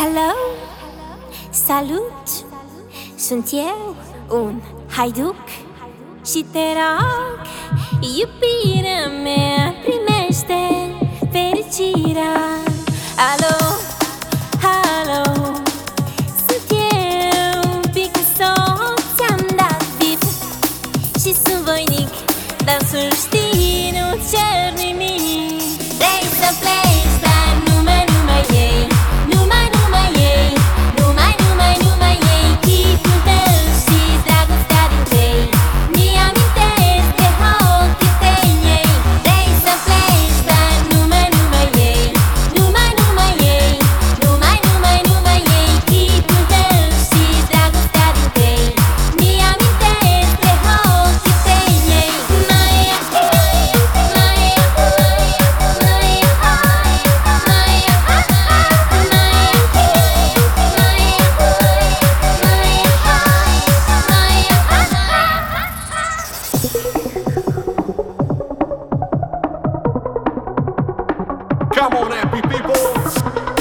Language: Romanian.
Hello, salut, sunt eu, un haiduc Și te rog, iubirea mea, primește fericirea. Alo, alo, sunt eu, Picasso, ți-am dat bip Și sunt voinic, dansul știu Come on, happy people.